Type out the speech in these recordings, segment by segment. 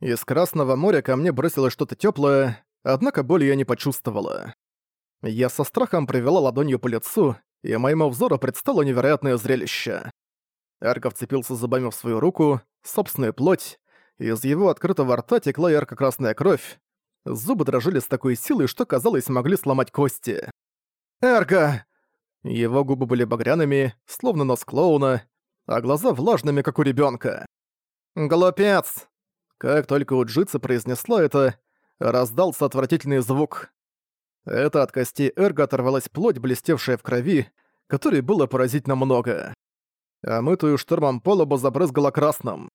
Из Красного моря ко мне бросилось что-то тёплое, однако боли я не почувствовала. Я со страхом провела ладонью по лицу, и моему взору предстало невероятное зрелище. Эрка вцепился зубами в свою руку, собственную плоть, из его открытого рта текла ярко-красная кровь, зубы дрожали с такой силой, что, казалось, могли сломать кости. «Эрка!» Его губы были багряными, словно нос клоуна, а глаза влажными, как у ребенка. «Глупец!» Как только Уджица произнесла это, раздался отвратительный звук. Это от костей Эрга оторвалась плоть, блестевшая в крови, которой было поразительно много. А мытую штормом полобу забрызгала красным.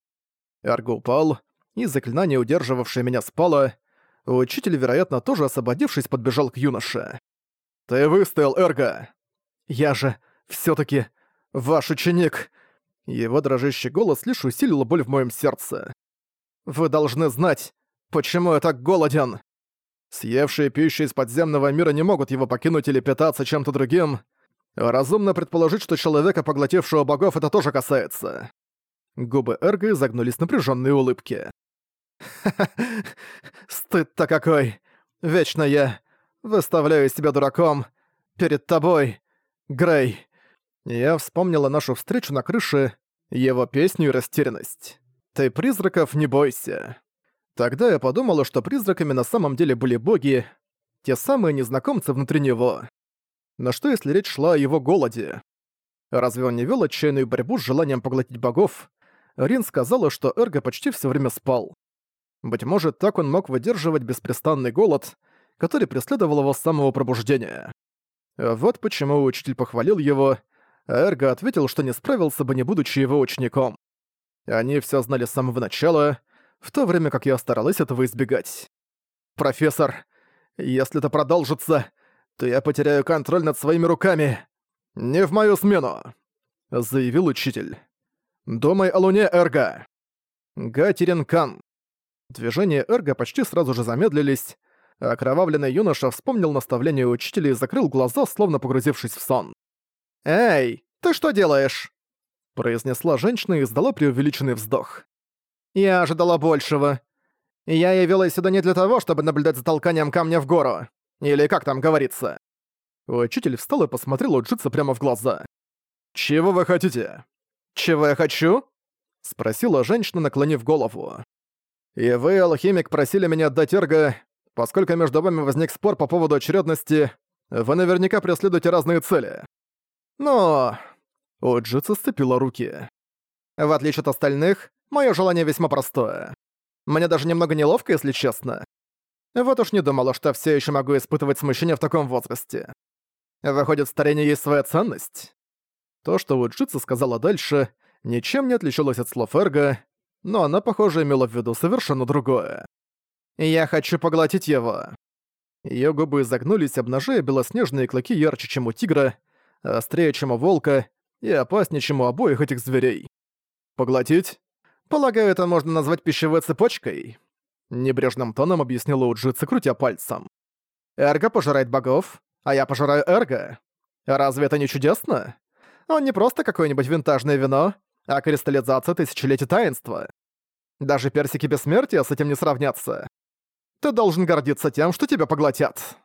Эрго упал, и заклинание, удерживавшее меня, спало. Учитель, вероятно, тоже освободившись, подбежал к юноше. «Ты выстоял, Эрго!» «Я же все таки ваш ученик!» Его дрожащий голос лишь усилил боль в моем сердце. Вы должны знать, почему я так голоден. Съевшие пищу из подземного мира не могут его покинуть или питаться чем-то другим. Разумно предположить, что человека, поглотившего богов, это тоже касается. Губы Эрга изогнулись напряженные улыбки. «Ха-ха, стыд-то какой! Вечно я выставляю себя дураком перед тобой, Грей!» Я вспомнила нашу встречу на крыше, его песню и растерянность. «Ты призраков не бойся». Тогда я подумала, что призраками на самом деле были боги, те самые незнакомцы внутри него. Но что если речь шла о его голоде? Разве он не вел отчаянную борьбу с желанием поглотить богов? Рин сказала, что Эрго почти все время спал. Быть может, так он мог выдерживать беспрестанный голод, который преследовал его с самого пробуждения. Вот почему учитель похвалил его, а Эрго ответил, что не справился бы, не будучи его учеником. Они все знали с самого начала, в то время как я старалась этого избегать. «Профессор, если это продолжится, то я потеряю контроль над своими руками. Не в мою смену!» — заявил учитель. «Думай о луне, Эрго!» Гатерин Кан. Движения Эрго почти сразу же замедлились, окровавленный юноша вспомнил наставление учителя и закрыл глаза, словно погрузившись в сон. «Эй, ты что делаешь?» Произнесла женщина и издала преувеличенный вздох. «Я ожидала большего. Я явилась сюда не для того, чтобы наблюдать за толканием камня в гору. Или как там говорится». Учитель встал и посмотрел Уджица прямо в глаза. «Чего вы хотите?» «Чего я хочу?» — спросила женщина, наклонив голову. «И вы, алхимик, просили меня отдать Эрго, поскольку между вами возник спор по поводу очередности, вы наверняка преследуете разные цели. Но Оджица сцепила руки. В отличие от остальных, мое желание весьма простое. Мне даже немного неловко, если честно. Вот уж не думала, что все еще могу испытывать смущение в таком возрасте. Выходит, старение есть своя ценность? То, что Уджица сказала дальше, ничем не отличалось от слов Эрго, но она, похоже, имела в виду совершенно другое. «Я хочу поглотить его». Её губы изогнулись, обнажая белоснежные клыки ярче, чем у тигра, острее, чем у волка, и опаснее, чем у обоих этих зверей. Поглотить? Полагаю, это можно назвать пищевой цепочкой. Небрежным тоном объяснила Уджица, крутя пальцем. Эрго пожирает богов, а я пожираю Эрго. Разве это не чудесно? Он не просто какое-нибудь винтажное вино, а кристаллизация тысячелетий таинства. Даже персики бессмертия с этим не сравнятся. Ты должен гордиться тем, что тебя поглотят.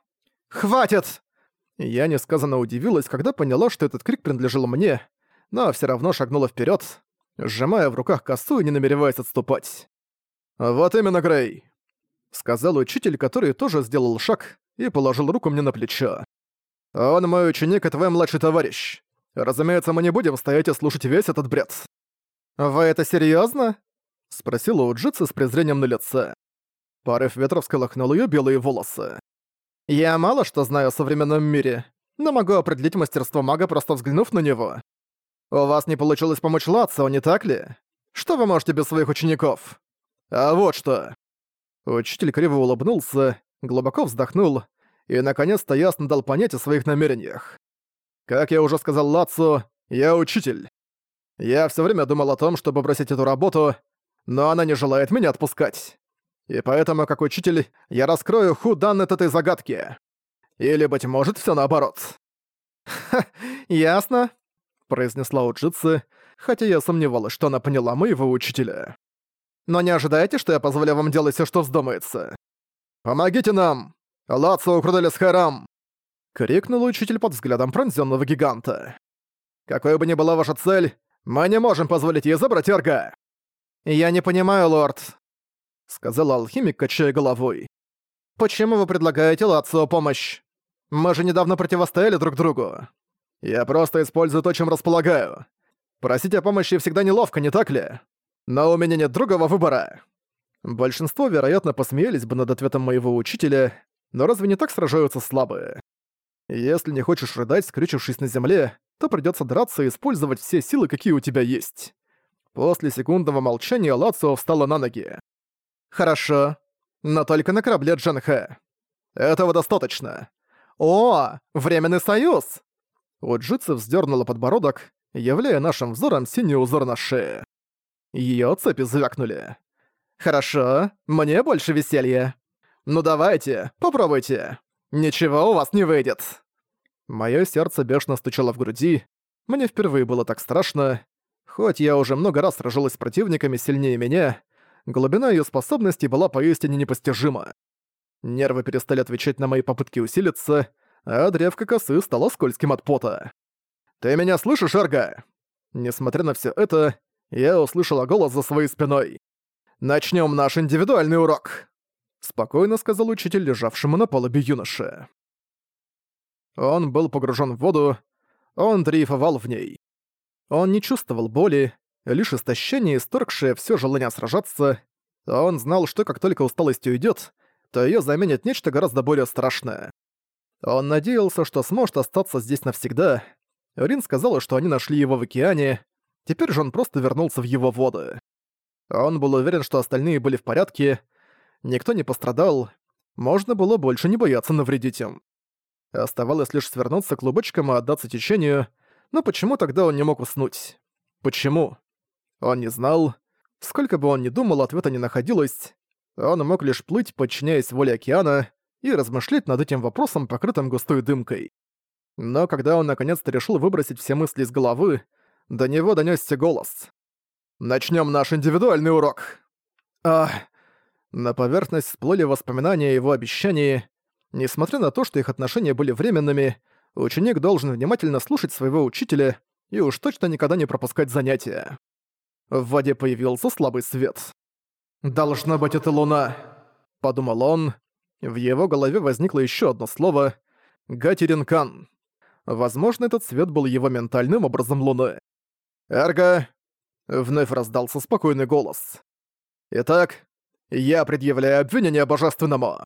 «Хватит!» Я несказанно удивилась, когда поняла, что этот крик принадлежал мне, но все равно шагнула вперед, сжимая в руках косу и не намереваясь отступать. «Вот именно, Грей!» — сказал учитель, который тоже сделал шаг и положил руку мне на плечо. «Он мой ученик и твой младший товарищ. Разумеется, мы не будем стоять и слушать весь этот бред». «Вы это серьезно? спросила Уджица с презрением на лице. Порыв ветра всколыхнул ее белые волосы. Я мало что знаю о современном мире, но могу определить мастерство мага, просто взглянув на него. У вас не получилось помочь Лацио, не так ли? Что вы можете без своих учеников? А вот что. Учитель криво улыбнулся, глубоко вздохнул и наконец-то ясно дал понять о своих намерениях. Как я уже сказал Лацу, я учитель. Я все время думал о том, чтобы бросить эту работу, но она не желает меня отпускать. И поэтому, как учитель, я раскрою худанет этой загадки. Или, быть может, все наоборот. «Ха, ясно», — произнесла Уджицы, хотя я сомневалась, что она поняла моего учителя. но не ожидайте, что я позволю вам делать все, что вздумается. Помогите нам! Лацо Крудалис Харам!» — крикнул учитель под взглядом пронзённого гиганта. «Какой бы ни была ваша цель, мы не можем позволить ей забрать Эрга!» «Я не понимаю, лорд», — сказал алхимик, качая головой. «Почему вы предлагаете Лацио помощь? Мы же недавно противостояли друг другу. Я просто использую то, чем располагаю. Просить о помощи всегда неловко, не так ли? Но у меня нет другого выбора». Большинство, вероятно, посмеялись бы над ответом моего учителя, но разве не так сражаются слабые? Если не хочешь рыдать, скрючившись на земле, то придётся драться и использовать все силы, какие у тебя есть. После секундного молчания Лацио встала на ноги. «Хорошо, но только на корабле Джанхэ. Этого достаточно. О, временный союз!» Уджица вздернула подбородок, являя нашим взором синий узор на шее. Её цепи звякнули. «Хорошо, мне больше веселья. Ну давайте, попробуйте. Ничего у вас не выйдет». Моё сердце бешено стучало в груди. Мне впервые было так страшно. Хоть я уже много раз сражалась с противниками сильнее меня, глубина её способностей была поистине непостижима. Нервы перестали отвечать на мои попытки усилиться, а древко косы стало скользким от пота. «Ты меня слышишь, Эрга?» Несмотря на всё это, я услышала голос за своей спиной. «Начнём наш индивидуальный урок!» Спокойно сказал учитель, лежавшему на палубе юноше. Он был погружен в воду, он дрейфовал в ней. Он не чувствовал боли, лишь истощение, исторгшее все желание сражаться. Он знал, что как только усталость уйдет, то ее заменит нечто гораздо более страшное. Он надеялся, что сможет остаться здесь навсегда. Рин сказала, что они нашли его в океане, теперь же он просто вернулся в его воды. Он был уверен, что остальные были в порядке, никто не пострадал, можно было больше не бояться навредить им. Оставалось лишь свернуться клубочком и отдаться течению, но почему тогда он не мог уснуть? Почему? Он не знал. Сколько бы он ни думал, ответа не находилось. Он мог лишь плыть, подчиняясь воле океана, и размышлять над этим вопросом, покрытым густой дымкой. Но когда он наконец-то решил выбросить все мысли из головы, до него донёсся голос. «Начнём наш индивидуальный урок!» Ах... На поверхность всплыли воспоминания о его обещании, Несмотря на то, что их отношения были временными, ученик должен внимательно слушать своего учителя и уж точно никогда не пропускать занятия. В воде появился слабый свет. «Должна быть это луна», — подумал он. В его голове возникло еще одно слово — «Гатеринкан». Возможно, этот свет был его ментальным образом луны. «Эрго!» — вновь раздался спокойный голос. «Итак, я предъявляю обвинение божественному».